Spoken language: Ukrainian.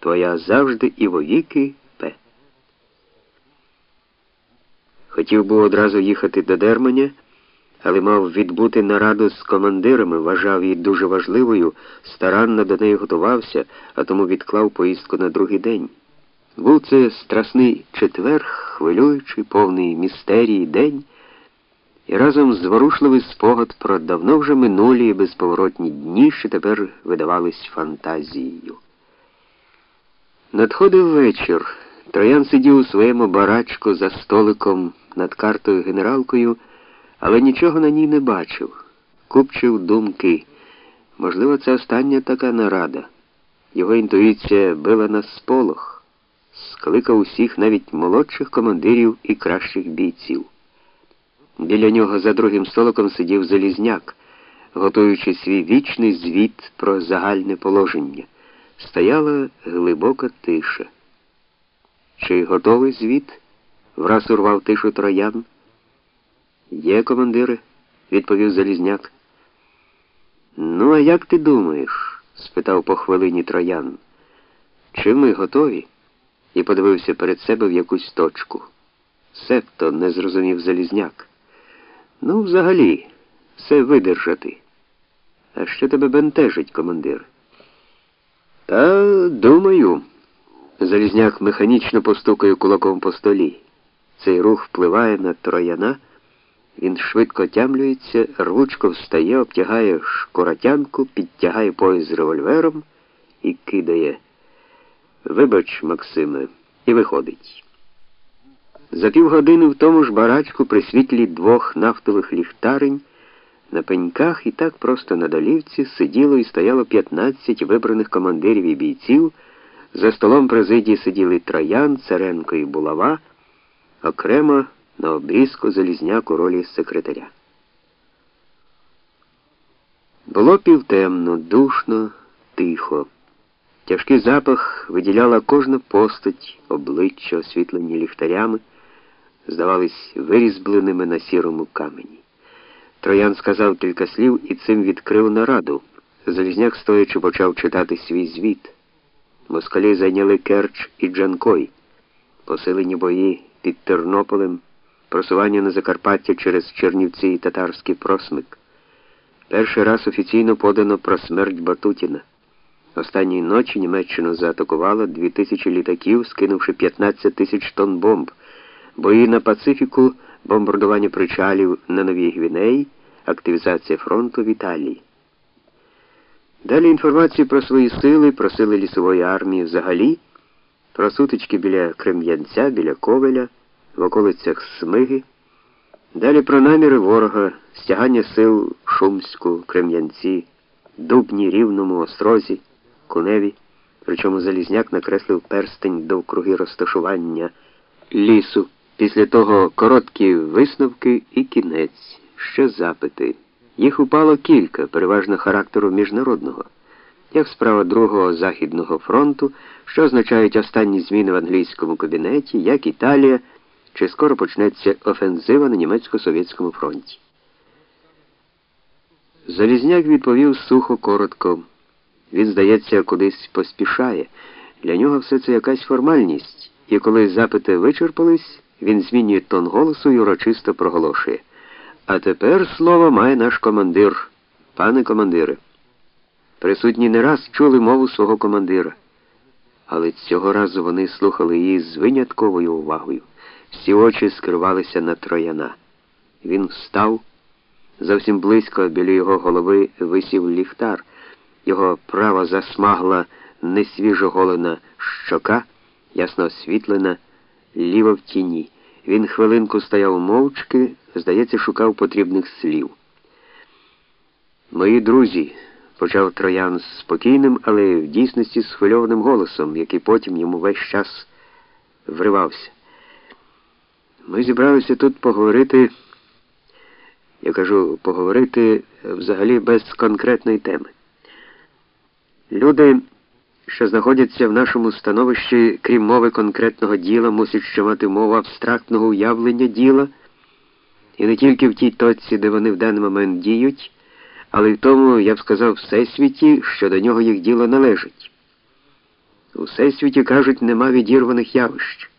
Твоя завжди і вовіки П. Хотів був одразу їхати до Дерманя, але мав відбути нараду з командирами, вважав її дуже важливою, старанно до неї готувався, а тому відклав поїздку на другий день. Був це страсний четвер, хвилюючий, повний містерії день, і разом зворушливий спогад про давно вже минулі і безповоротні дні, що тепер видавались фантазією. Надходив вечір. Троян сидів у своєму барачку за столиком над картою генералкою, але нічого на ній не бачив. Купчив думки. Можливо, це остання така нарада. Його інтуїція била на сполох, скликав усіх навіть молодших командирів і кращих бійців. Біля нього за другим столиком сидів Залізняк, готуючи свій вічний звіт про загальне положення. Стояла глибока тиша. Чи готовий звіт? враз урвав тишу троян. Є, командири, відповів Залізняк. Ну, а як ти думаєш? спитав по хвилині троян. Чи ми готові? І подивився перед себе в якусь точку. Себто не зрозумів Залізняк. Ну, взагалі, все видержати. А що тебе бентежить, командир? Та думаю. Залізняк механічно постукає кулаком по столі. Цей рух впливає на трояна. Він швидко тямлюється, рвучко встає, обтягає шкуратянку, підтягає пояс з револьвером і кидає. Вибач, Максиме, і виходить. За півгодини в тому ж барачку при світлі двох нафтових ліхтарень на пеньках і так просто на долівці сиділо і стояло 15 вибраних командирів і бійців. За столом президії сиділи Троян, Царенко і Булава, окремо на обрізку Залізняк у ролі секретаря. Було півтемно, душно, тихо. Тяжкий запах виділяла кожна постать, обличчя, освітлені ліхтарями, здавались вирізбленими на сірому камені. Троян сказав кілька слів і цим відкрив нараду. Залізняк, стоячи, почав читати свій звіт. Москалі зайняли Керч і Джанкой, посилені бої під Тернополем, просування на Закарпаття через Чернівці і татарський просмик. Перший раз офіційно подано про смерть Батутіна. Останньої ночі Німеччину заатакувало 2000 літаків, скинувши 15 тисяч тонн бомб. Бої на Пацифіку, бомбардування причалів на Новій Гвінеї, активізація фронту в Італії. Далі інформацію про свої сили, про сили лісової армії взагалі, про сутички біля Крем'янця, біля Ковеля, в околицях Смиги. Далі про наміри ворога, стягання сил Шумську, Крем'янці, Дубні, Рівному, Острозі, Куневі, причому Залізняк накреслив перстень довкруги розташування лісу. Після того короткі висновки і кінець, ще запити. Їх упало кілька, переважно характеру міжнародного, як справа Другого Західного фронту, що означають останні зміни в англійському кабінеті, як Італія, чи скоро почнеться офензива на німецько-совєтському фронті. Залізняк відповів сухо коротко. Він, здається, кудись поспішає. Для нього все це якась формальність, і коли запити вичерпались, він змінює тон голосу і урочисто проголошує. А тепер слово має наш командир, пане командире. Присутні не раз чули мову свого командира, але цього разу вони слухали її з винятковою увагою. Всі очі скривалися на трояна. Він встав. Зовсім близько біля його голови висів ліхтар. Його право засмагла несвіжоголена щока, ясно освітлена, ліво в тіні. Він хвилинку стояв мовчки, здається, шукав потрібних слів. Мої друзі, почав троян спокійним, але в дійсності схвильованим голосом, який потім йому весь час вривався. Ми зібралися тут поговорити, я кажу, поговорити взагалі без конкретної теми. Люди що знаходяться в нашому становищі, крім мови конкретного діла, мусять ще мати мову абстрактного уявлення діла, і не тільки в тій точці, де вони в даний момент діють, але й в тому, я б сказав, всесвіті, що до нього їх діло належить. У всесвіті, кажуть, нема відірваних явищ.